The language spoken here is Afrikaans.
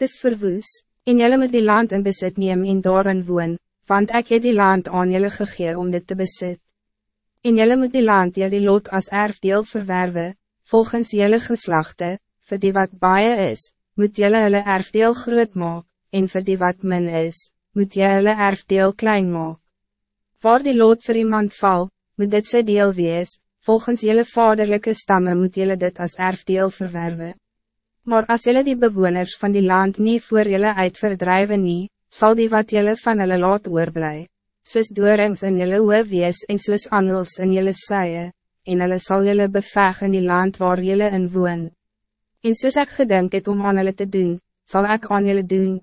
Dis verwoes, en jylle moet die land in besit neem en daarin woon, want ek het die land aan jylle gegee om dit te besit. En jylle moet die land jylle lot als erfdeel verwerven, volgens jylle geslachte, voor die wat baie is, moet jylle hulle erfdeel groot maak, en voor die wat min is, moet jylle hulle erfdeel klein maak. Waar die lot voor iemand val, moet dit sy deel wees, volgens jylle vaderlijke stammen moet jylle dit als erfdeel verwerven. Maar als jylle die bewoners van die land niet voor jylle uitverdrijven nie, zal die wat jylle van hulle laat oorblij, soos doorings in jylle oor wees en soos angels in jylle saie, en hulle sal jylle beveg in die land waar jylle in woon. En soos ek gedink het om aan hulle te doen, zal ik aan jylle doen.